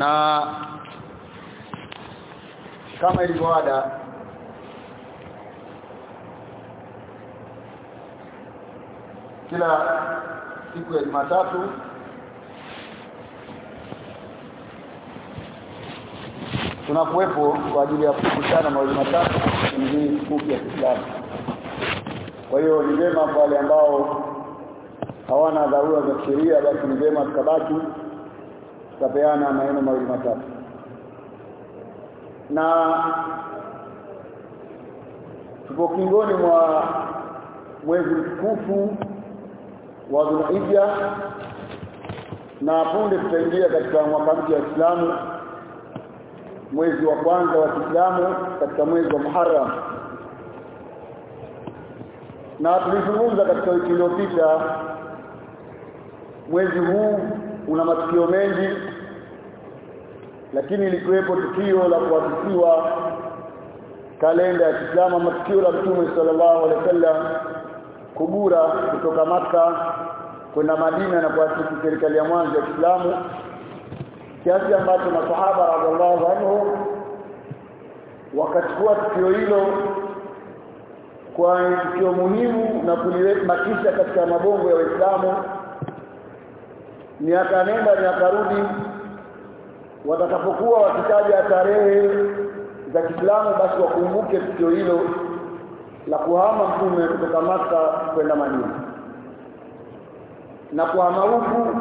na kama ilivyo ada kila siku ya Jumatatu tunakuwepo kwa ajili ya kukutana mwezi matatu hii siku ya Kiislamu. Kwa hiyo ni vema kwa wale ambao hawana dharura za sheria basi ni vema tukabaki tutapeana maneno mawili matatu. Na tupo kingoni mwa mwezi mtukufu wa Dhulhijja na punde tutaingia katika mwaka mpya wa islamu mwezi wa kwanza wa Kiislamu katika mwezi wa Muharram na tulizungumza katika wiki iliyopita mwezi huu una matukio mengi lakini ilikuwepo tukio la kuadhibiwa kalenda ya Kiislamu matukio la Mtume sallallahu alaihi wasallam kubura kutoka maka kwenda Madina na kuasisi serikali ya mwanzo ya Kiislamu. Kiasi ambacho masahaba radhiallahu anhu wakachukua tukio hilo kwa tukio muhimu na kulimakisha katika mabongo ya Waislamu. Miaka nenda miaka rudi watakapokuwa wakitaja tarehe za Kiislamu basi wakumbuke tukio hilo la kuhama mtume kutoka maka kwenda Madina. Na kuhama huku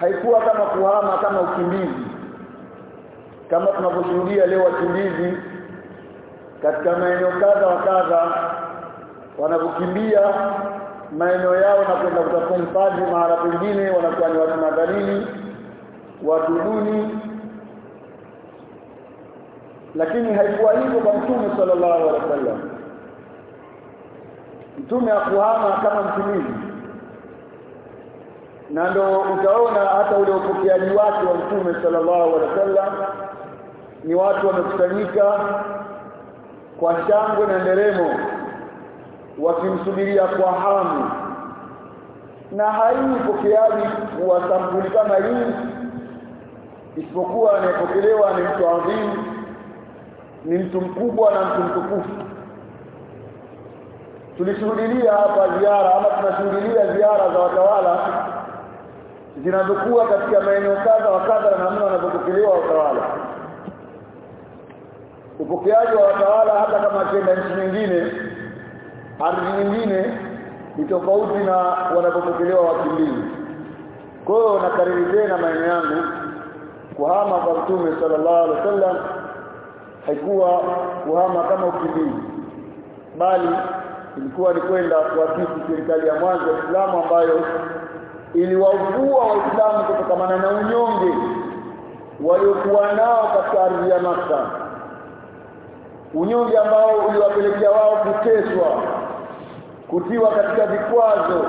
haikuwa kama kuhama kama ukimbizi. Kama tunavyoshuhudia leo wakimbizi katika maeneo kadha wa kadha wanapokimbia maeneo yao na kwenda kutafuta hifadhi mahala pengine wanakuwa ni watu madhalili watu duni. Lakini haikuwa hivyo kwa mtume sallallahu alaihi wasallam. Mtume akuhama kama mtumizi. Na ndo utaona hata ule upokeaji wake wa mtume sallallahu alaihi wasallam ni watu wamekusanyika kwa shangwe na nderemo wakimsubiria kwa hamu. Na haipokeaji wa sampuli kama hii isipokuwa anayepokelewa ni mtu adhimu ni mtu mkubwa na mtu mtukufu. Tulishuhudia hapa ziara ama tunashuhudia ziara za watawala zinazokuwa katika maeneo kadha wa kadha na namna wanavyopokelewa watawala. Upokeaji wa watawala hata kama akienda nchi nyingine ardhi nyingine ni tofauti na wanapopokelewa wakimbizi. Kwa hiyo nakariri tena maeneo yangu kuhama kwa mtume sallallahu alaihi wasallam haikuwa kuhama kama ukimbizi bali ilikuwa ni kwenda kuasisi serikali ya mwanzo ya Uislamu ambayo iliwavua waislamu kutokana na unyonge waliokuwa nao katika ardhi ya Makka unyonge ambao uliwapelekea wao kuteswa kutiwa katika vikwazo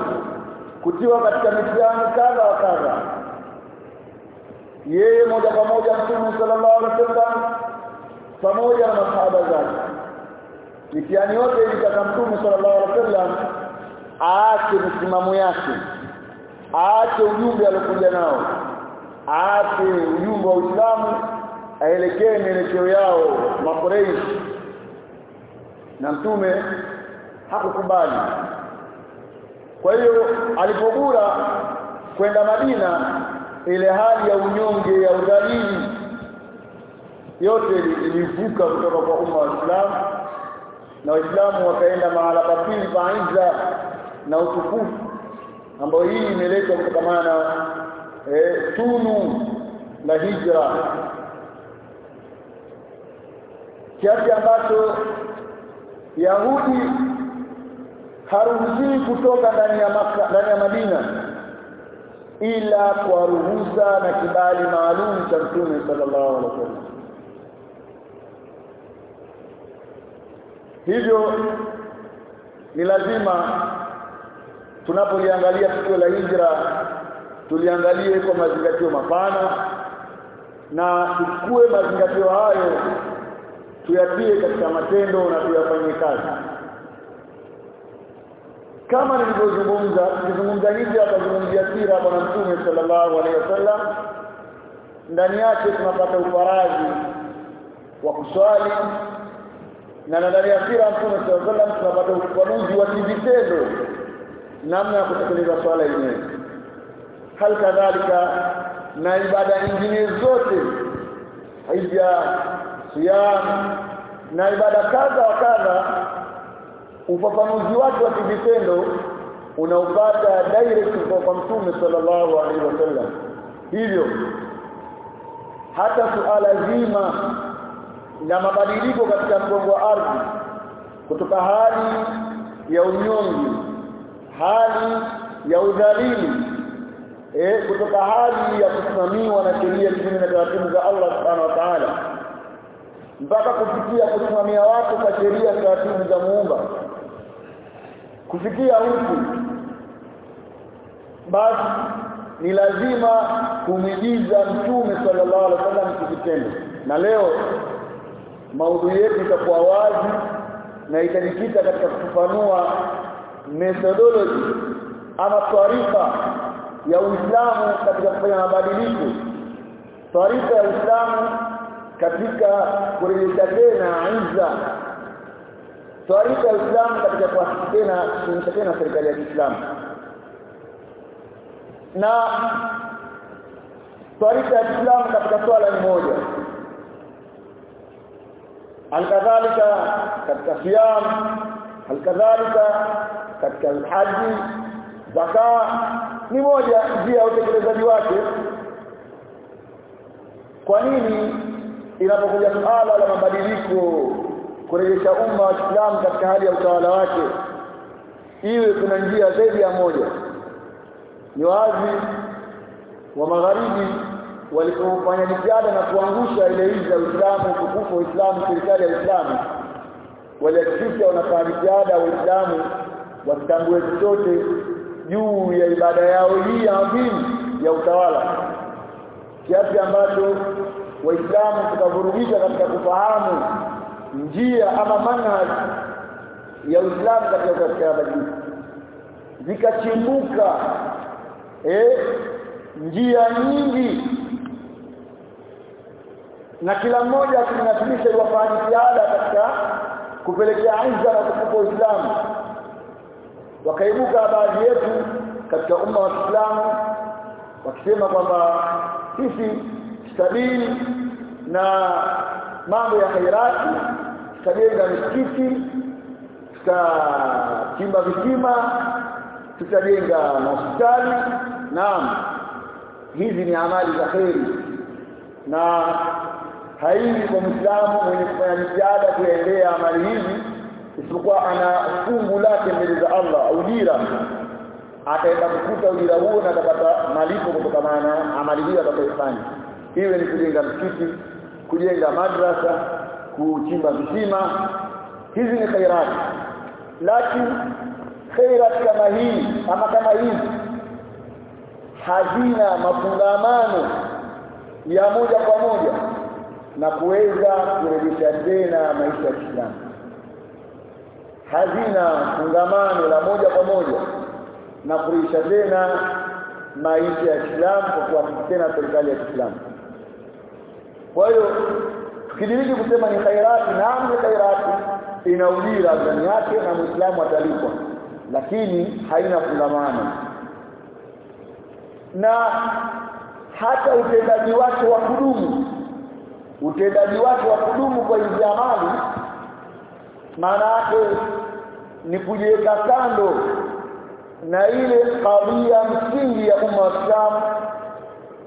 kutiwa katika mitihani kadha wa kadha yeye moja kwa moja mtume sallallahu alaihi wasallam pamoja na masahaba zake. Mitiani yote ilitaka mtume sallallahu alaihi wasallam aache misimamo yake aache ujumbe aliokuja nao aache ujumbe wa Uislamu aelekee mielekeo yao makoreishi na mtume hakukubali. Kwa hiyo alipogura kwenda Madina ile hali ya unyonge ya udhalili yote ilivuka kutoka kwa umma wa Islam. Na waislamu wakaenda mahala pa pili pa izza na utukufu ambayo hii imeletwa kutokana na e, tunu la hijra. Kiasi ambacho Yahudi haruhusiwi kutoka ndani ya maka, ndani ya Madina ila kwa ruhusa na kibali maalum cha Mtume sallallahu alaihi wasallam. Hivyo ni lazima tunapoliangalia tukio la hijra tuliangalie kwa mazingatio mapana na tuchukue mazingatio hayo tuyatie katika matendo na tuyafanyie kazi kama nilivyozungumza nilizungumza hivi atazungumzia sira bwana mtume sallallahu alaihi wasallam. Ndani yake tunapata ufaradhi wa kuswali na ndani ya sira Mtume sallallahu alaihi wasallam tunapata ufafanuzi wa kivitendo namna ya kutekeleza swala yenyewe. Hal kadhalika na ibada nyingine zote haija siyam na ibada kadha wa kadha ufafanuzi wake wa kivitendo unaupata direct kwa Mtume sallallahu alaihi wasallam. Hivyo hata suala zima la mabadiliko katika mgongo wa ardhi kutoka hali ya unyonge hali ya udhalili eh kutoka hali ya kusimamiwa na sheria kinyume na taratibu za Allah subhanahu wa ta'ala mpaka kufikia kusimamia watu kwa sheria taratibu za muumba kufikia huku basi ni lazima kumijiza mtume sallallahu alaihi wasallam kivitendo na leo maudhui yetu itakuwa wazi na itajikita katika kufafanua methodology ama taarifa ya Uislamu katika kufanya mabadiliko. Taarifa ya Uislamu katika kurejesha tena izza taarifa ya Uislamu katika tena kuonyesha tena serikali ya Kiislamu. Na taarifa ya Kiislamu katika swala ni moja. Alkadhalika katika siyam alkadhalika katika haji zaka ni moja njia ya utekelezaji wake. Kwa nini inapokuja suala la mabadiliko kurejesha umma wa Islam katika hali ya utawala wake iwe kuna njia zaidi ya moja. Ni wazi wa magharibi walipofanya jitihada na kuangusha ile hizi za Uislamu utukufu wa Uislamu serikali ya Uislamu walihakikisha wanafanya jitihada waislamu wasitambue chochote juu ya ibada yao hii adhimu ya utawala. Kiasi ambacho waislamu tukavurugika katika kufahamu njia ama manhaj ya Uislamu katika katika mabadiliko zikachimbuka eh njia nyingi. Na kila mmoja akinasilisha iwafanya ziada katika kupelekea aiza na kukupa Uislamu. Wakaibuka baadhi yetu katika umma wa Kiislamu wakisema kwamba sisi stabili na mambo ya khairati tutajenga misikiti tutachimba visima tutajenga hospitali naam hizi ni amali za kheri. Na haini kwa Muislamu mwenye kufanya jitihada kuendea amali hizi isipokuwa ana fungu lake mbele za Allah ujira. Ataenda kukuta ujira huo na atapata malipo kutokana na amali hiyo atakayofanya iwe ni kujenga msikiti kujenga madrasa kuchimba visima. Hizi ni khairati. Lakini khairat kama hii ama kama hizi hazina mafungamano ya moja kwa moja na kuweza kurejesha tena maisha ya Kiislamu. Hazina fungamano la moja kwa moja na kurejesha tena maisha ya Kiislamu kwa kuwa tena serikali ya Kiislamu. Kwa hiyo tukidiriki kusema ni khairati. Na ni khairati. Ina ujira ndani yake na Muislamu atalipwa. Lakini haina fungamano na hata utendaji wake wa kudumu utendaji wake wa kudumu kwa hizi maana yake ni kujiweka kando na ile kadhia msingi ya umma wa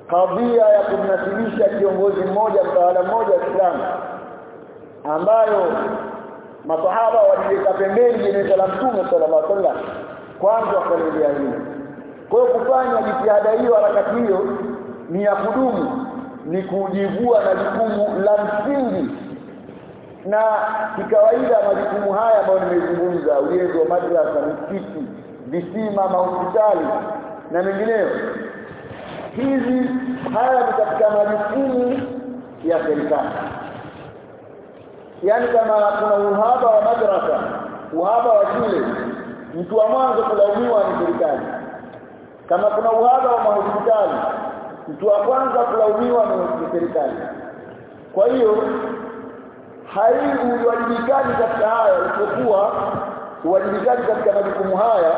kadhia ya kumnasibisha kiongozi mmoja mtawala mmoja wa Islam ambayo masahaba waliweka pembeni jeneza la Mtume sallallahu alaihi wasallam kwanza wakaelezea hiyo. kwa hiyo kufanya jitihada hiyo harakati hiyo ni ya kudumu ni kujivua na jukumu la msingi na kikawaida majukumu haya ambayo nimezungumza ujenzi wa madrasa misikiti visima mahospitali na mengineyo hizi haya ni katika majukumu ya serikali. Yaani kama kuna uhaba wa madrasa uhaba wa shule mtu wa mwanzo kulaumiwa ni serikali. Kama kuna uhaba wa mahospitali mtu wa kwanza kulaumiwa ni serikali. Kwa hiyo haiuwajibikaji katika haya isipokuwa uwajibikaji katika majukumu haya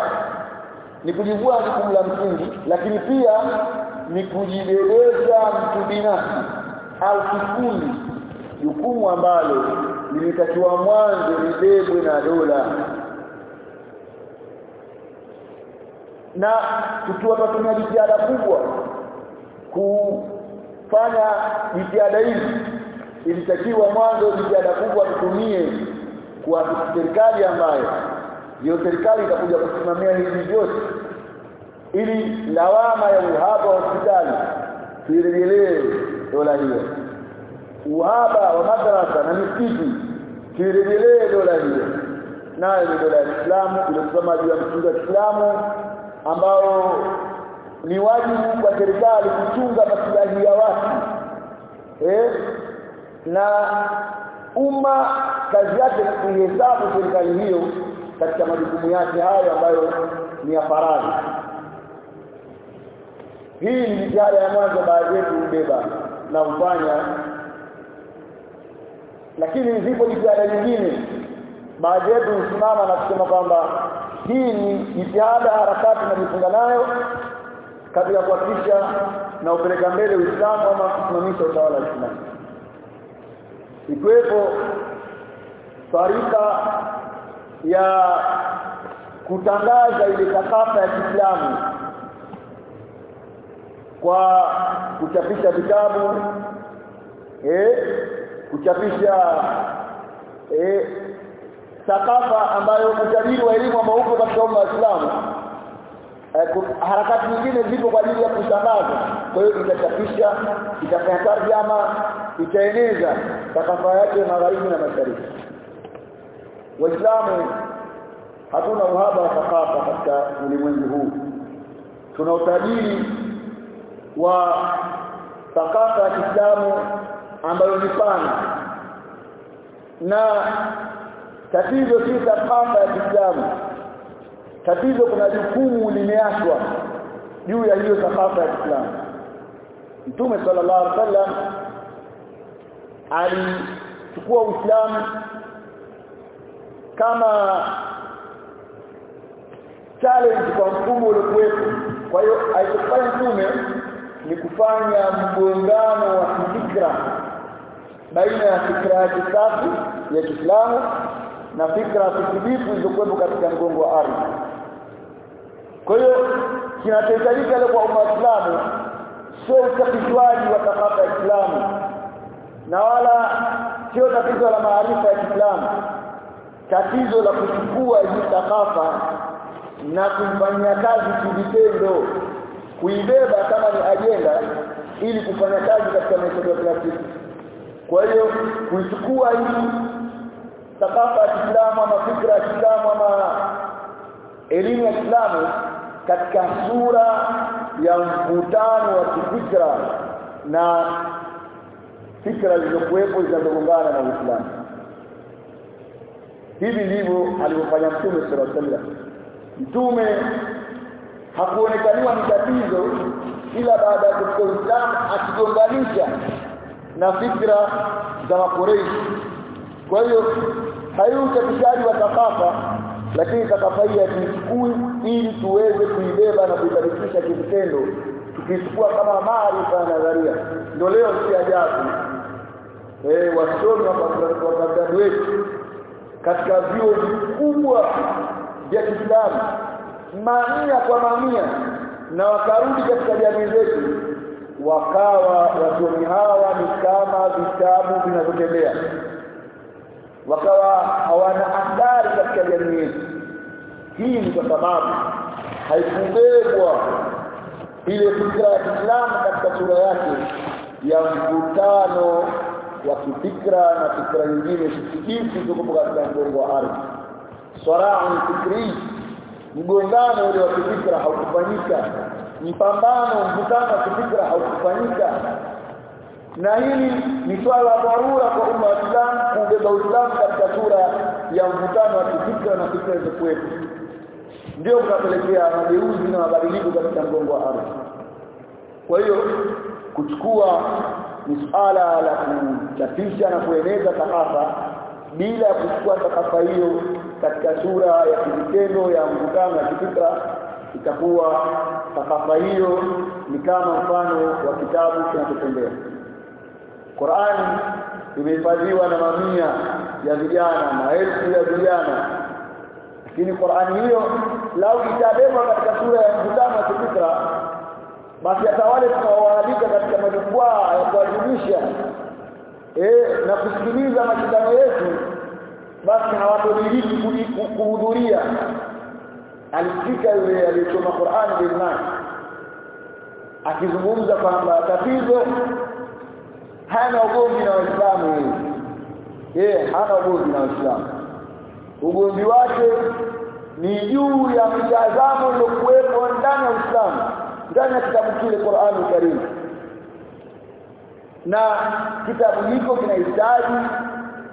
ni kujivua jukumu la msingi lakini pia ni kujibebeza mtu binafsi. Au kikundi jukumu ambalo lilitakiwa mwanzo libebwe na dola. Na tukiwa tunatumia jitihada kubwa kufanya jitihada hizi ilitakiwa mwanzo jitihada kubwa tutumie kwa serikali ambayo ndio serikali itakuja kusimamia hivi vyote ili lawama ya uhaba wa hospitali tuirejelee dola hiyo. Uhaba wa madrasa na misikiti tuirejelee dola hiyo. Nayo ni dola ya Kiislamu iliyosimama juu ya msingi wa Kiislamu ambao ni wajibu kwa serikali kuchunga maslahi ya watu. Eh? Na umma kazi yake kuihesabu serikali hiyo katika majukumu yake hayo ambayo ni ya faradhi hii ni jitihada ya mwanzo baadhi yetu ubeba na ufanya lakini zipo jitihada nyingine. Baadhi yetu husimama na kusema kwamba hii ni jitihada harakati najifunga nayo katika kuhakikisha na upeleka mbele Uislamu ama kusimamisha utawala wa islamu ikiwepo tarika ya kutangaza ile takafa ya Kiislamu kwa kuchapisha vitabu eh kuchapisha eh sakafa ambayo utajiri wa elimu ambao uko katika umma wa Uislamu eh, harakati nyingine zipo kwa ajili ya kusambaza. Kwa hiyo itachapisha itafanya tarjama itaeneza sakafa yake magharibi na mashariki. Waislamu hatuna uhaba wa sakafa katika ulimwengu huu. Tuna utajiri wa thakafa ya Kiislamu ambayo ni pana. Na tatizo si thakafa ya Kiislamu. Tatizo kuna jukumu limeachwa juu ya hiyo thakafa ya Kiislamu. Mtume sallallahu alaihi wasallam alichukua Uislamu kama challenge kwa mfumo uliokuwepo. Kwa hiyo alichofanya mtume ni kufanya mgongano wa fikra baina ya fikra ya kisafi ya Kiislamu na fikra fikirifu zilizokuwepo katika mgongo wa ardhi. Kwa hiyo kinachohitajika leo kwa umma wa Islamu sio uchapishwaji wa thakafa ya Islamu na wala sio tatizo la maarifa ya Kiislamu tatizo la kuchukua hii thakafa na kumfanyia kazi kivitendo kuibeba kama ni ajenda ili kufanya kazi katika maisha ya kila siku. Kwa hiyo kuichukua hii thakafa ya Kiislamu ama fikra ya Kiislamu ama elimu ya Kiislamu katika sura ya mvutano wa kifikra na fikra zilizokuwepo zinazogongana na Uislamu. Hivi ndivyo alivyofanya Mtume sallallahu alaihi wasallam Mtume hakuonekaniwa ni tatizo ila baada ya Uislamu akigonganisha na fikra za Makureishi kwa hiyo hayo uchapishaji wa takafa lakini thakafa hii hatuichukui ili tuweze kuibeba na kuibadilisha kitendo tukichukua kama maarifa ya nadharia. Ndio leo si ajabu eh wasomi wa wetu katika vyuo vikubwa vya Kiislamu mamia kwa mamia na wakarudi katika jamii zetu wakawa wasomi hawa ni kama vitabu vinavyotembea. Wakawa hawana athari katika jamii yetu. Hii ni kwa sababu haikubebwa ile fikra ya Kiislamu katika sura yake ya mvutano wa kifikra na fikra nyingine sikifu zilizokuwa katika mgongo wa ardhi. Swara'un fikri mgongano ule wa kifikra haukufanyika. Mpambano mvutano wa kifikra haukufanyika. Na hili ni swala la dharura kwa umma wa Islam kuongeza Uislamu katika sura ya mvutano wa kifikra na fikra zilizokuwepo ndio kunapelekea mageuzi na mabadiliko katika mgongo wa ardhi. Kwa hiyo kuchukua ni suala la kuchapisha na kueneza takafa bila kuchukua takafa hiyo katika sura ya kivitendo ya mvutano ya kifikra itakuwa thakafa hiyo ni kama mfano wa kitabu kinachotembea. Qur'ani imehifadhiwa na mamia ya vijana maelfu ya vijana. Lakini Qur'ani hiyo lau itabebwa katika sura ya mvutano wa kifikra basi hata wale tunaowaalika katika majukwaa ya kuadhimisha eh na kusikiliza mashindano yetu basi hawatodiriki kuhudhuria. Alifika yule aliyesoma Qur'an bilnas akizungumza kwamba tatizo hana ugomvi na Waislamu. Yeye hana ugomvi na Waislamu. Ugomvi wake ni juu ya mtazamo uliokuwepo ndani ya Uislamu ndani ya kitabu kile Qur'an Karim. Na kitabu hicho kinahitaji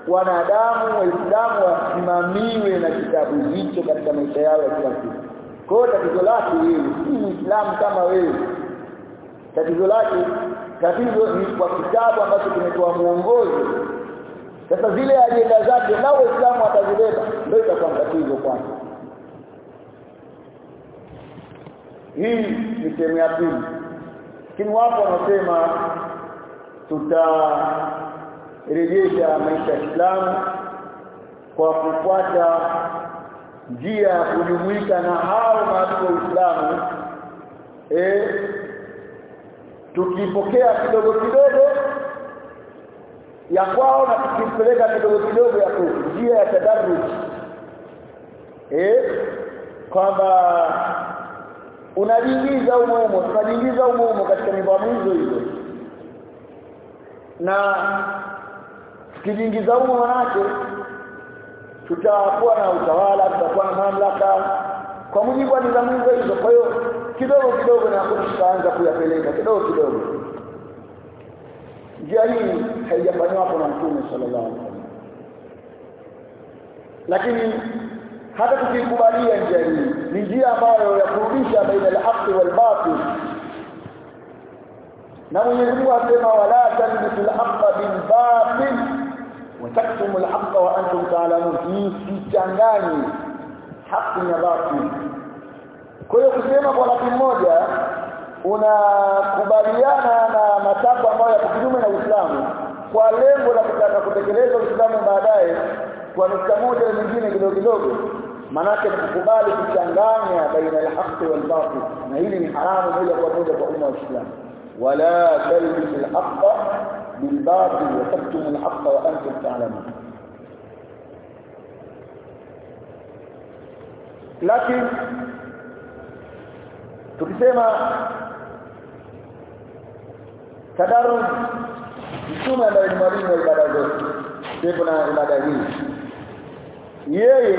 wanadamu waislamu wasimamiwe na kitabu hicho katika maisha yao ya kila siku. Kwa hiyo tatizo lake wewe si muislamu kama wewe. Tatizo lake tatizo ni kwa kitabu ambacho kimetoa mwongozo. Sasa zile ajenda zake na waislamu watazibeba ndio itakuwa tatizo kwanza. Hii ni sehemu ya pili. Lakini wapo wanasema tutarejesha maisha ya Islamu kwa kufuata njia ya kujumuika na hao maadui wa Uislamu eh tukipokea kidogo kidogo ya kwao na tukipeleka kidogo kidogo ya njia ya tadarruj. Eh kwamba unajiingiza umumo tunajiingiza umumo katika nidhamu hizo hizo. Na tukijiingiza huko manake tutakuwa na utawala tutakuwa na mamlaka. Kwa mujibu wa nidhamu hizo kwa hiyo kidogo kidogo na tutaanza kuyapeleka kidogo kidogo. Njia hii haijafanywa na mtume sallallahu alaihi wasallam. Lakini hata tukikubalia njia hii ni njia ambayo ya kurudisha baina al-haqq wal-batil. Na Mwenyezi Mungu asema wala tanbitu al-haqqa bil-batil wa taktumu al-haqqa wa antum ta'lamun msichanganye haki na batil kwa hiyo kusema kwa lafzi moja unakubaliana na matakwa ambayo yako kinyume na Uislamu. Kwa lengo la kutaka kutekeleza Uislamu baadaye kwa nukta moja nyingine kidogo kidogo. Manake kukubali kuchanganya baina ya haki na hili ni haramu moja kwa moja kwa umma wa Uislamu. Wala talbisu al-haqqa bil وتكتم الحق وانتم تعلمون. لكن تقسم antum ثم لا tadarruj ni mwalimu wa ibada hii yeye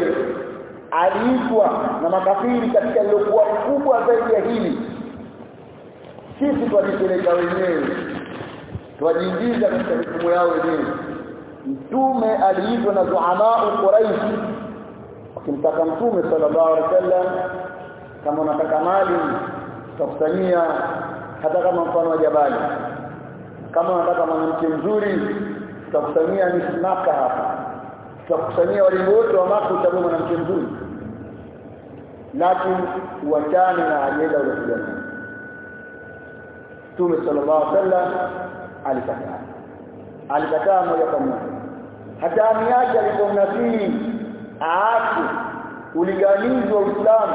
aliitwa na makafiri katika lilokuwa kubwa zaidi ya hili sisi twajipeleka wenyewe twajiingiza katika mifumo yao wenyewe. Mtume aliitwa na zuamaa quraish wakimtaka mtume sallallahu alaihi wasallam kama unataka mali tutakusanyia hata kama mfano wa jabali. Kama unataka mwanamke mzuri tutakusanyia misimaka hapa. Tutakusanyia wale wote wa maka utakuwa mwanamke mzuri. Lakini uachane na ajenda ya kijamii Mtume sallallahu alaihi wasallam alikataa. Alikataa moja kwa moja. Hata amiaje alipomnabii aache uliganizwa Uislamu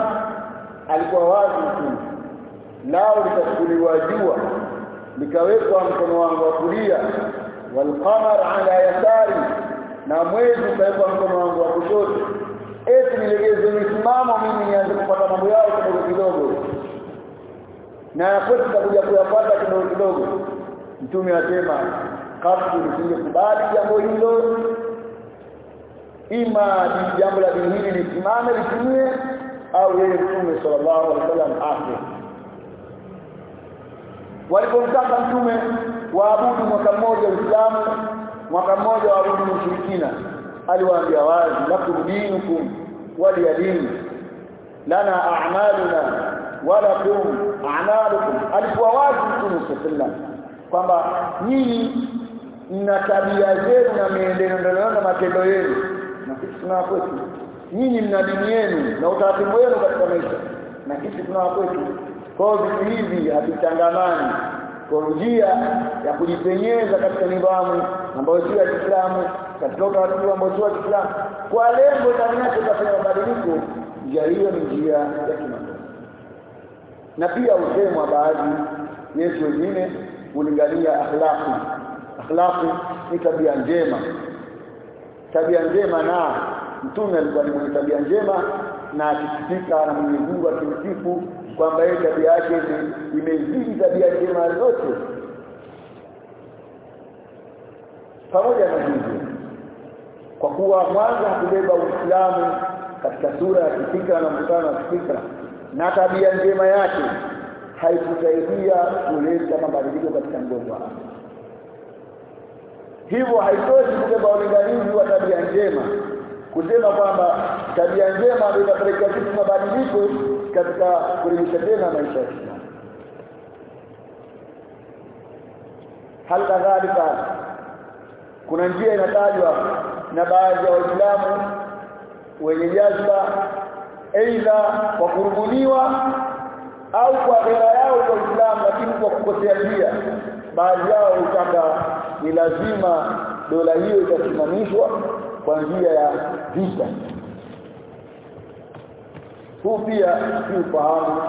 alikuwa wazi tu. Lao litachukuliwa jua likawekwa mkono wangu wa kulia walqamar ala yasari na mwezi ukawekwa mkono wangu wa kushoto. Eti nilegeze misimamo mimi nianze kupata mambo yao kidogo kidogo. Na kwetu tutakuja kuyapata kidogo kidogo mtume asema kaftu nisingekubali jambo hilo ima ni jambo la dini hili lisimame litimie au yeye mtume sallallahu alaihi wasallam afe. Walipomtaka mtume waabudu mwaka mmoja Uislamu mwaka mmoja waabudu ushirikina aliwaambia wazi lakum dinukum waliyadin lana a'maluna walakum a'malukum. Alikuwa wazi mtume sallallahu kwamba nyinyi mna tabia zenu na miendeleo na matendo yenu. Na sisi tuna kwetu. Nyinyi mna dini yenu na utaratibu wenu katika maisha. Na sisi tuna kwetu. Kwa vitu hivi havichangamani kwa njia ya kujipenyeza katika nidhamu ambayo sio ya Kiislamu katika utaratibu ambao sio wa Kiislamu kwa lengo yake kufanya mabadiliko njia hiyo ni njia ya kimakosa na pia usemwa baadhi Yesu wengine kulingania akhlaqi. Akhlaqi ni tabia njema. Tabia njema na mtume alikuwa ni mwenye tabia njema na akisifika na Mwenyezi Mungu akimsifu kwamba yeye tabia yake imezidi tabia njema zote. Pamoja na hivyo kwa kuwa mwanzo hakubeba Uislamu katika sura ya kifikra na mkutano wa kifikra na tabia njema yake haikusaidia kuleta mabadiliko katika mgongo wake hivyo haitoshi kubeba ulinganizi wa tabia njema kusema kwamba tabia njema ndio itapelekea sisi mabadiliko katika kurejesha tena maisha ya Kiislamu. Hal kadhalika kuna njia inatajwa na baadhi ya waislamu wenye jazba aidha kwa kurubuniwa au kwa ghera yao kwa Uislamu lakini kwa kukosea njia baadhi yao utaka ni lazima dola hiyo itasimamishwa kwa njia ya vita huu pia si ufahamu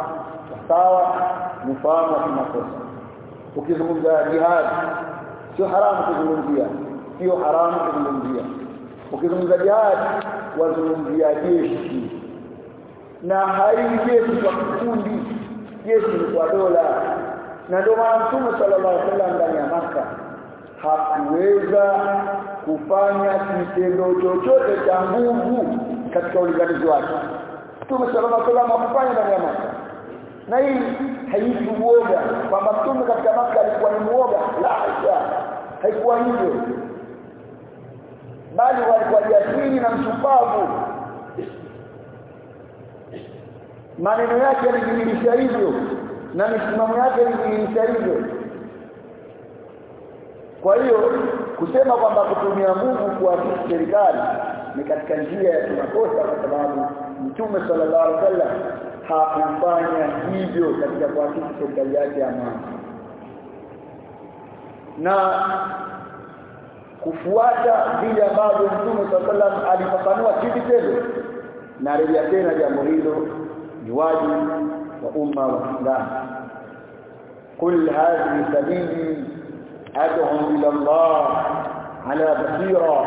sawa ni ufahamu wa kimakosa. Ukizungumza jihad sio haramu kuzungumzia sio haramu kuzungumzia. Ukizungumza jihad wazungumzia jeshi. Na haili kwa kikundi jeshi kwa dola. Na ndio maana Mtume sallallahu alaihi wasallam ndani ya Maka hakuweza kufanya kitendo chochote cha nguvu katika ulinganizi wake. Mtume sallallahu alaihi wasallam hakufanya ndani ya Maka na hii haiti uoga kwamba Mtume katika Maka alikuwa ni muoga la haikuwa hivyo. Bali walikuwa jasiri na mshupavu maneno yake yalidhihirisha hivyo na misimamo yake ilidhihirisha hivyo. Kwa hiyo kusema kwamba kutumia Mungu kwa serikali ni katika njia ya kimakosa kwa sababu Mtume sallallahu alaihi wasallam hakufanya hivyo katika kuhakiki serikali yake ya amani na kufuata vile ambavyo Mtume sallallahu alaihi wasallam alifafanua kivitendo na rejea tena jambo hilo ni wajibu wa umma wa Kiislamu kul hadhihi sabili ad'u ila Allah ala basira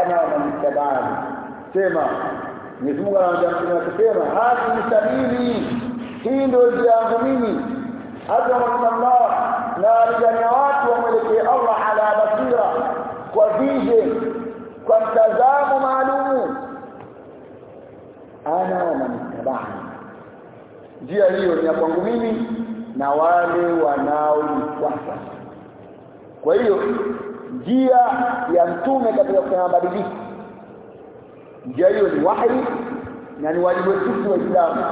ana wa man ittaba'ani sema Mwenyezi Mungu anaambia mtume wake sema hadhihi sabili hii ndio njia yangu mimi ad'u ila Allah na alijania watu wamwelekee Allah ala basira kwa vision kwa mtazamo maalumu ana wa man ittaba'ani njia hiyo ni ya kwangu mimi na wale wanaonifuata. Kwa hiyo njia ya mtume katika kufanya mabadiliko njia hiyo ni wahi na ni wajibu wetu waislamu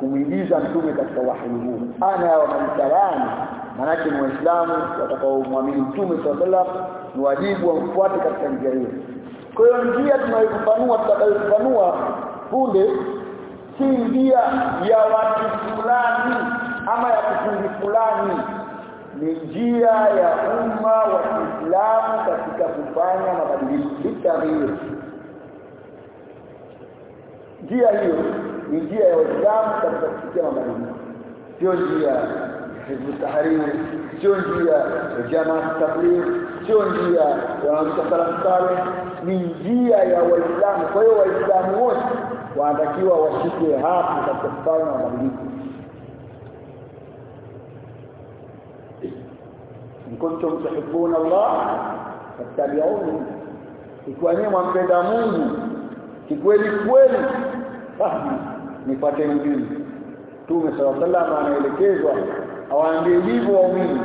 kumwigiza mtume katika wahi huu. Ana wa manitabani manake ni waislamu watakaomwamini mtume sallallahu ni wajibu wamfuate katika njia hiyo. Kwa hiyo njia tunayofafanua tutakayofafanua punde si njia ya watu fulani ama ya kikundi fulani ni njia ya umma wa Kiislamu katika kufanya mabadiliko. Hiyo. Njia hiyo ni njia ya Uislamu katika kufikia mabadiliko. Sio njia ya Hizb Tahrir sio njia ya Jamaa Tabligh sio njia ya Salaf Saleh ni njia ya Waislamu. Kwa hiyo Waislamu wote wanatakiwa washike hapo katika kufanya mabadiliko. In kuntum tuhibbuna Allah fattabi'uni. Ikiwa nyinyi mwampenda Mungu kikweli kweli basi nifuateni mimi Mtume sallallahu alaihi wasallam anaelekezwa awaambie hivyo waumini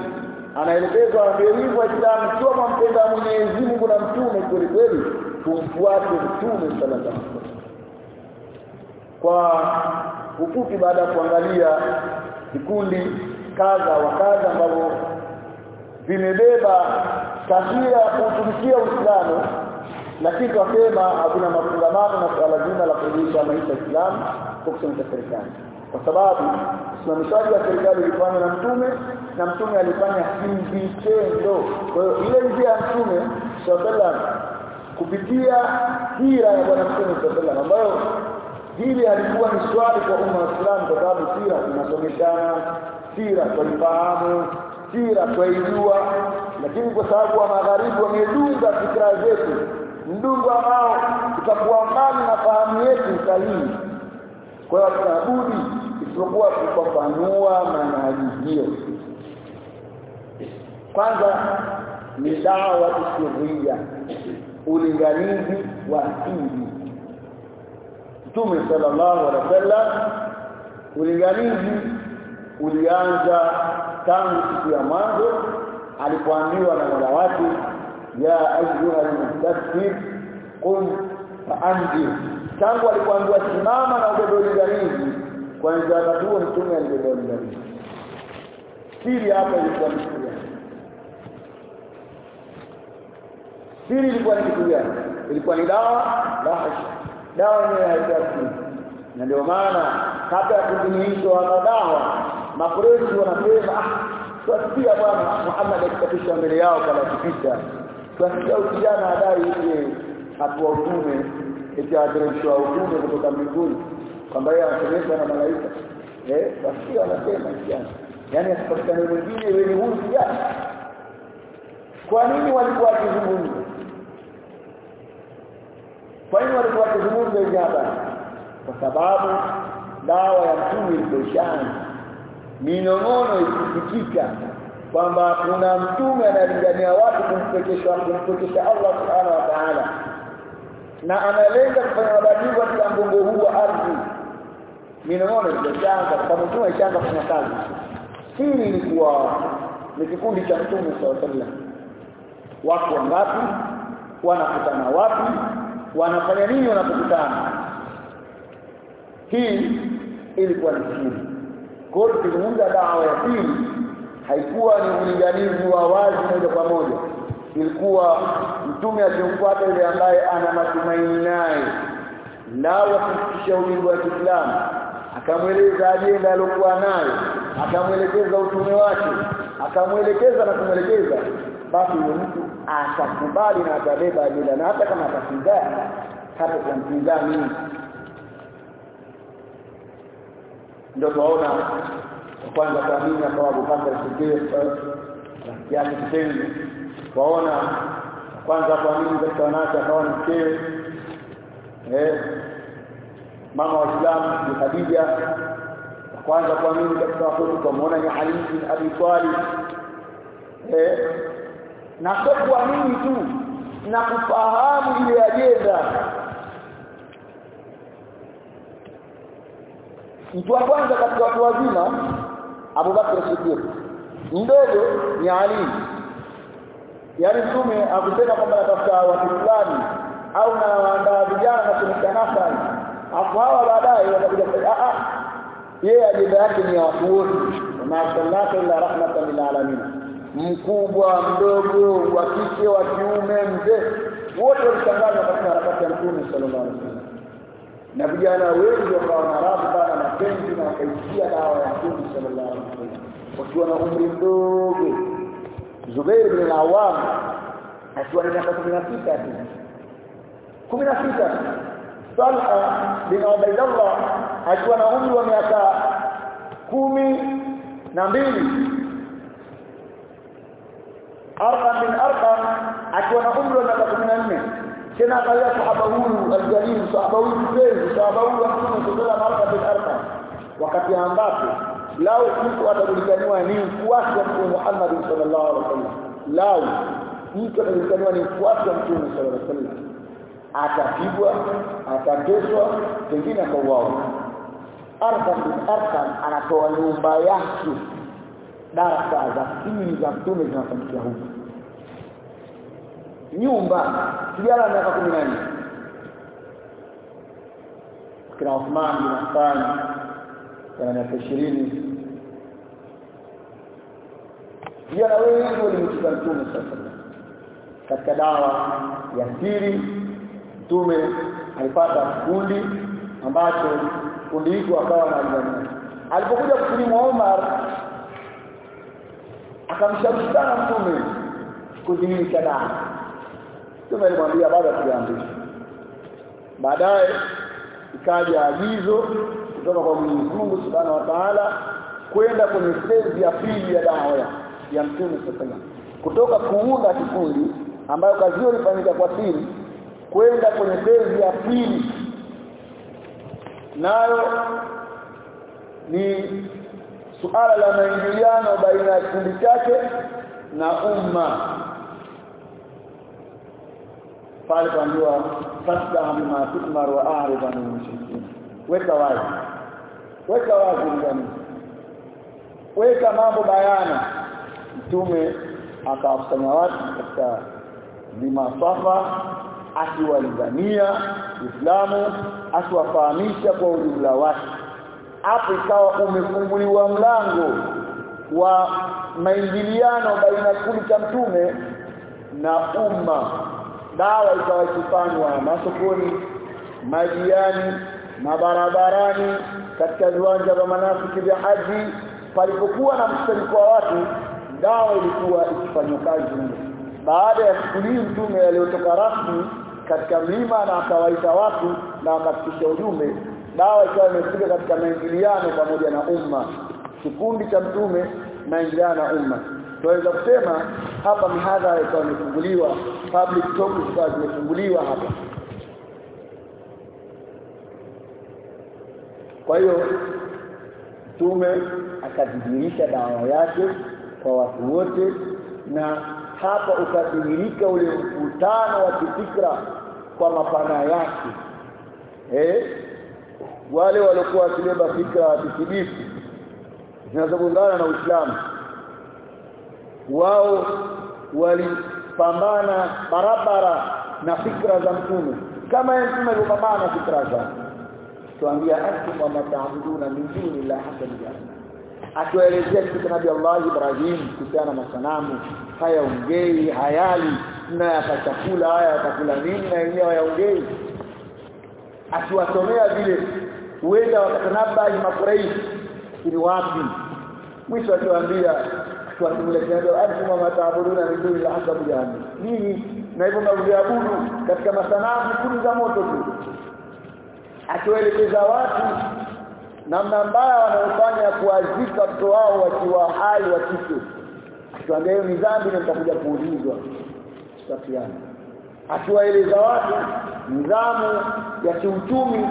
anaelekezwa awaambie wa waislamu ikiwa mwampenda Mwenyezi Mungu na mtume kweli kweli tumfuate Mtume sallallahu kwa ufupi baada ya kuangalia vikundi kadha wa kadha ambavyo vimebeba taswira ya kuutumikia Uislamu lakini twasema hakuna mafungamano na swala zima la kudumisha maisha ya Islamu kwa kusimamisha serikali. Kwa sababu usimamishaji wa serikali ulifanywa na mtume na mtume alifanya kivitendo kwa hiyo ile njia ya mtume sallallahu kupitia hira ya bwana mtume sallallahu ambayo hili alikuwa ni swali kwa umma wa Islam kwa sababu sira tunasomeshana sira twaifahamu sira twaijua lakini kwa sababu wa magharibi wamedunga fikra zetu mdungo ambao utakuwa mbali na fahamu yetu sahihi. Kwa hiyo tunabudi isipokuwa kufafanua maana hiyo kwanza ni dawa sirria ulinganizi wa siri Mtume sallallahu alaihi wasallam ulinganizi ulianza tangu siku ya mwanzo alipoambiwa na Mola wake ya ayyuhal al-mudaththir qum fa'anzir tangu alipoambiwa simama na ubebe ulinganizi kwanza wakati mtume alibeba ulinganizi. Siri hapa ilikuwa ni siri ilikuwa ni kitu gani? Ilikuwa ni dawa? La hasha. Dawa yenyewe haikuwa na ndio maana kabla ya kudhinishwa na dawa makureshi wanasema ah twasikia bwana Muhammad akitapisha mbele yao kala kipita. Twasikia ukijana adai ile hatua utume eti ateremshwa utume kutoka mbinguni kwamba yeye anasemeshwa na malaika. Eh wanasema kijana yani asipatikane mwingine ni huyu kijana. Kwa nini walikuwa wakizungumza kwa nini walikuwa wakizungumza hizi kwa sababu dawa ya mtume ilikuwa minong'ono ikifikika kwamba kuna mtume analingania watu kumpekesha kumpekesha Allah subhanahu wa ta'ala. Na analenga kufanya mabadiliko katika mgongo huu wa ardhi. Minong'ono ilipoishana kwa sababu mtume kufanya kazi. Siri ilikuwa ni kikundi cha mtume sallallahu alaihi wasallam. Wako ngapi? Wanakutana wapi wanafanya nini wanapokutana. Hii ilikuwa ni siri kwa hiyo tukizungumza dawa ya pili haikuwa ni ulinganizi wa wazi moja kwa moja. Ilikuwa mtume akimfuata yule ambaye ana matumaini naye. La kufikisha ulingo wa Kiislamu. Akamweleza ajenda aliyokuwa nayo. Akamwelekeza utume wake. Akamwelekeza na kumwelekeza. Basi yule mtu atakubali na atabeba bila na hata kama atapinzana hata kumpinzani ndio tunaona kwanza kuamini kwa kwanza Siddiq yake kitendo waona kwanza kuamini katika wanawake akawa mkewe. Eh mama wa Islam ni Khadija. Kwanza kuamini katika watoto tumeona ni Ali bin Abi Talib. Eh na sio kuamini tu na kufahamu ile ajenda. Mtu wa kwanza katika watu wazima Abu Bakr Siddiq. Mdogo ni Ali. Yaani mtume akusema kwamba natafuta watu fulani au na waandaa vijana na kunika hapo hawa baadaye watakuja kusema a a yeye ajenda yake ni ya watu wote. Ma arsalnaka illa rahmatan lil alamin mkubwa mdogo wa kike wa kiume mzee. Wote walichanganywa katika harakati ya mtume sallallahu alaihi wasallam. Na vijana wengi wakawa na raghba na mapenzi na wakaisikia dawa ya mtume sallallahu alaihi wasallam. Wakiwa na umri mdogo. Zubair bin al-Awwam akiwa na miaka 16 tu. 16 Talha bin Ubaydullah akiwa na umri wa miaka kumi na mbili Arqam bin Arqam akiwa na umri wa miaka 14 tena angalia sahaba huyu aljalil sahaba huyu mpenzi sahaba huyu mtume sallallahu alaihi bin Arqam wakati ambapo lao mtu atajulikaniwa ni mfuasi wa Mtume Muhammad sallallahu alaihi wasallam. Lao mtu atajulikaniwa ni mfuasi wa Mtume sallallahu alaihi wasallam. Atapigwa atateswa pengine akauawa. Arqam bin Arqam anatoa nyumba yake. Darasa za siri za Mtume zinafanikia huko nyumba. Kijana miaka 14 kina Uthman bin Affan kana miaka 20 vijana wengi walimchukua mtume sasa katika dawa ya siri mtume alipata kundi ambacho kundi hiko akawa na alipokuja kusilimu Omar akamshawishi sana mtume kudhihirisha dawa mtume alimwambia bado hatujaamrisha baadaye ikaja agizo kutoka kwa Mwenyezi Mungu Subhanahu wa Ta'ala kwenda kwenye stage ya pili ya dawa ya mtume sasa kutoka kuunda kikundi ambayo kazi hiyo ilifanyika kwa siri kwenda kwenye stage ya pili. Nayo ni suala la maingiliano baina ya kikundi chake na umma pale kuambiwa fasda bima tukmar wa a'rid anil mushrikin weka wazi. Weka wazi ndani weka mambo bayana. Mtume akawakusanya watu katika lima safa akiwalingania islamu akiwafahamisha kwa ujumla wake. Hapo ikawa umefunguliwa mlango wa maingiliano baina ya kundi cha mtume na umma dawa ikawa ikifanywa masokoni majiani mabarabarani katika viwanja vya manafiki vya haji. Palipokuwa na mkusanyiko wa watu dawa ilikuwa ikifanywa kazi. Baada ya siku hii mtume aliyotoka rasmi katika mlima na akawaita watu na akafikisha ujumbe dawa ikawa imefika katika maingiliano pamoja na umma. Kikundi cha mtume maingiliano na umma tunaweza kusema hapa mihadhara ikawa imefunguliwa public talk ikawa zimefunguliwa hapa. Kwa hiyo mtume akadhihirisha dawa yake kwa watu wote na hapa ukadhihirika ule mkutano wa kifikra kwa mapana yake. Eh wale waliokuwa wakibeba fikra ya tikibifu zinazogongana na Uislamu wao walipambana barabara na fikra za mtume. Kama yeye mtume alipambana na fikra zake. Tuambia antum wa mataabuduna min duni la hasan atuelezea kitu nabii Allah Ibrahim kuhusiana na masanamu. Haya ungei hayali. Na yakachakula haya atakula nini na yenyewe hayaongei. Akiwasomea vile huenda ni makuraishi ni wapi? Mwisho akiwaambia tuwasimulia antum ma ta'buduna min duni la hasan jahannam nini? Na hivyo mnavyoabudu katika masanamu kuni za moto tu. Akiwaelekeza watu namna mbaya wanaofanya kuazika watoto wao wakiwa hai wa kike. Akiwaambia hiyo ni dhambi na mtakuja kuulizwa. Safiana akiwaeleza watu nidhamu ya kiuchumi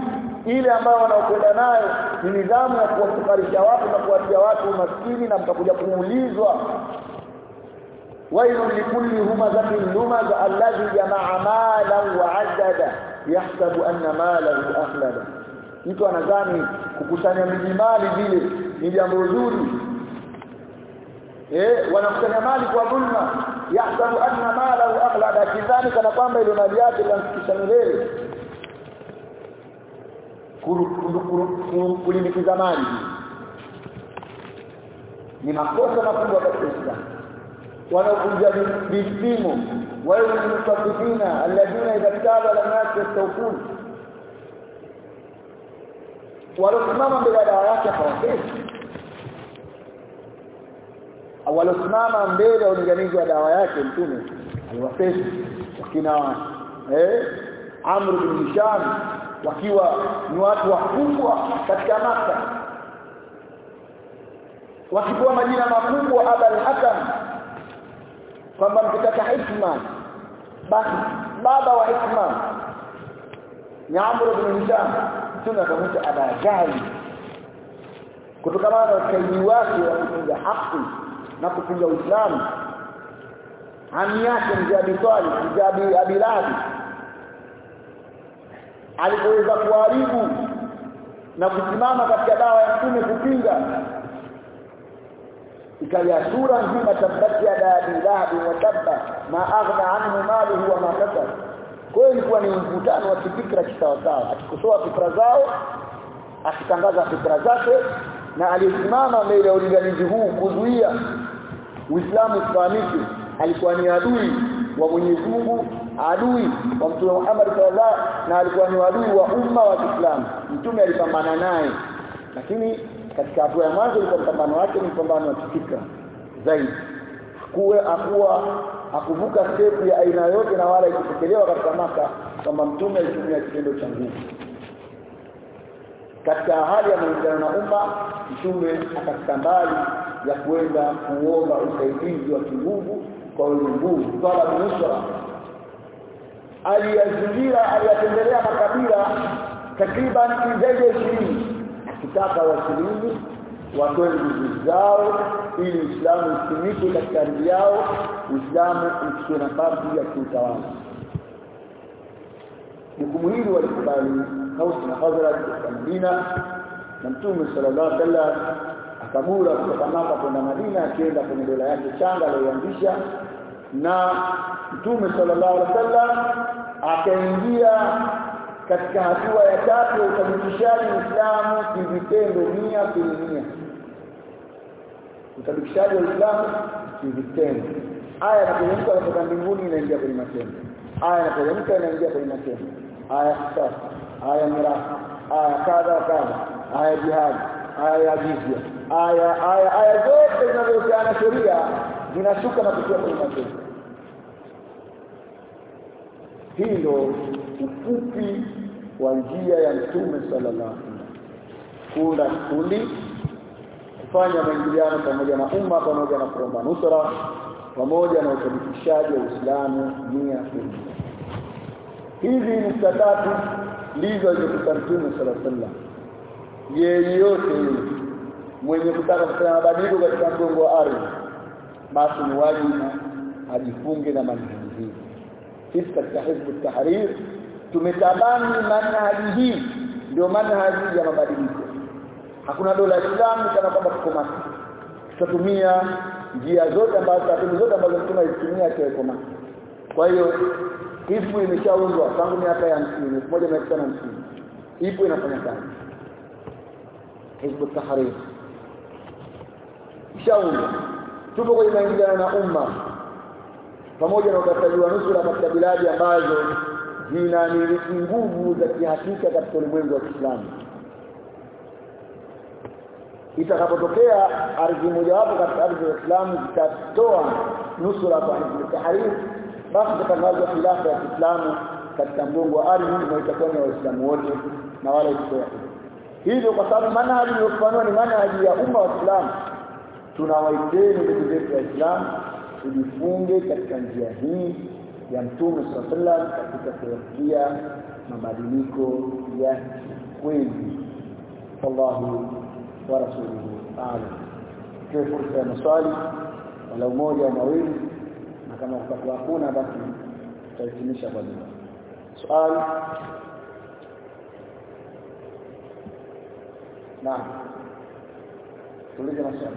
ile ambayo wanaokwenda nayo ni nidhamu ya kuwafukarisha watu na kuwatia watu umaskini na mtakuja kuulizwa wailu likulli humazatin lumaza alladhi jamaa mala wa addada yahsabu anna malahu akhlada. Mtu anadhani kukusanya miji mali vile ni jambo zuri. Eh wanakusanya mali kwa dhulma yahsabu anna malahu akhlada. Kidhani kana kwamba ile mali yake itamfikisha milele kulimbikiza maji. Ni makosa makubwa katika Uislamu wanaokuja vipimo. Wao ni mutaffifina alladhina idha la lam yastawfun. Walosimama mbele ya dawa yake hawakesi walosimama mbele ya ulinganizi wa dawa yake mtume aliwapesi wakina eh Amr bin Hisham wakiwa ni watu wakubwa katika Makka. Wakipewa majina makubwa Abul Hakam kwamba mkitaka hikma basi baba wa hikma ni Amr bin Hisham tuna mtume akamwita Abajali kutokana na ukaidi wake wa kupinga haki na kupinga Uislamu ami yake mzee Abi Talib mzee Abi alipoweza kuharibu na kusimama katika dawa ya mtume kupinga ikaja sura nzima tabati ya dadi dadi wa tabba ma aghna anhu maluhu wa ma kasab. Kwa hiyo ilikuwa ni mvutano wa kifikra kisawasawa akikosoa fikra zao akitangaza fikra zake na alisimama mbele ya ulinganizi huu kuzuia Uislamu ufahamike alikuwa ni adui wa Mwenyezi Mungu adui wa Mtume Muhammad sallallahu na alikuwa ni adui wa umma wa Kiislamu. Mtume alipambana naye. Lakini katika hatua ya mwanzo ilikuwa mpambano wake ni mpambano wa kifikra zaidi. Kuwe akuwa akuvuka stepu ya aina yote na wala ikipokelewa katika maka kwamba mtume alitumia kitendo cha nguvu. Katika hali ya maingiliano na umma mtume akafika mbali ya kuenda kuomba usaidizi wa kinguvu kwa wenye nguvu. Swala nusra aliyazingira aliyatembelea makabila takriban zaidi ya ishirini. Akitaka wasilimu watoe nguvu zao ili Uislamu usimike katika ardhi yao Uislamu uchukue nafasi ya kiutawala. Jukumu hili walikubali hausi na Hazrat katika Madina na Mtume sallallahu alaihi wasallam akabura kutoka Maka kwenda Madina akienda kwenye dola yake changa aliyoanzisha na Mtume sallallahu alaihi wasallam akaingia katika hatua ya tatu ya uthibitishaji Uislamu kivitendo mia kwa mia. Utabikishaji wa Uislamu kivitendo. Aya inateremka kutoka mbinguni inaingia kwenye matendo. Aya inateremka inaingia kwenye matendo. Aya sasa aya mirathi aya kadha kadha. Aya jihad aya jizya aya aya aya zote zinazohusiana na sheria zinashuka na kutia kwenye matendo hii ndo ufupi wa njia ya mtume sallallahu kuunda kundi kufanya maingiliano pamoja na umma pamoja na kuomba nusra pamoja na uthibitishaji wa Uislamu nia hizi nukta tatu ndizo zilizokuta mtume sallallahu alaihi yeyote mwenye kutaka kufanya mabadiliko katika mgongo wa ardhi basi ni wajibu ajifunge na manhaji hii. Sisi katika hizbu tahrir tumetabani manhaji hii ndio manhaji ya mabadiliko. Hakuna dola ya Islamu kana kwamba tuko maka tutatumia njia zote ambazo taratibu zote ambazo mtume alitumia kwa maka kwa hiyo hizbu imeshaundwa tangu miaka ya 50 1950 ipo inafanya kazi. Hizbu tahrir ishaundwa tupo kwenye maingiliano na umma. Pamoja na utafutaji wa nusura katika biladi ambazo zina zinamiliki nguvu za kihakika katika ulimwengu wa Kiislamu. Itakapotokea ardhi mojawapo katika ardhi za Kiislamu zitatoa nusura kwa Hizb Tahrir basi itatangazwa khilafa ya Kiislamu katika mgongo wa ardhi na itakuwa ni waislamu wote na wale isiyo hivyo kwa sababu manhaji iliyofanwa ni manhaji ya umma wa Kiislamu tunawaiteni ndugu zetu wa Islam tujifunge katika njia hii ya Mtume sallallahu katika kufikia mabadiliko ya kweli. Wallahu wa rasuluhu a'lam kwa fursa ya maswali wala umoja au mawili na kama kutakuwa hakuna basi tutahitimisha kwa leo. swali. Naam. Tulize maswali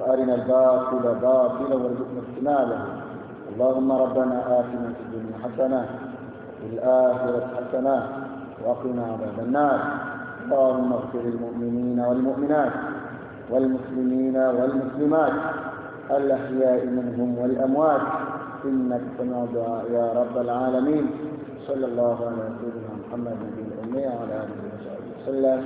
وأرنا الباطل باطلا وارزقنا اجتنابه اللهم ربنا آتنا في الدنيا حسنة وفي الآخرة حسنة وقنا عذاب النار. اللهم اغفر للمؤمنين والمؤمنات والمسلمين والمسلمات الأحياء منهم والأموات. إنك سمع دعاء يا رب العالمين. صلى الله على سيدنا محمد نبي الأمي وعلى آله وصحبه وسلم.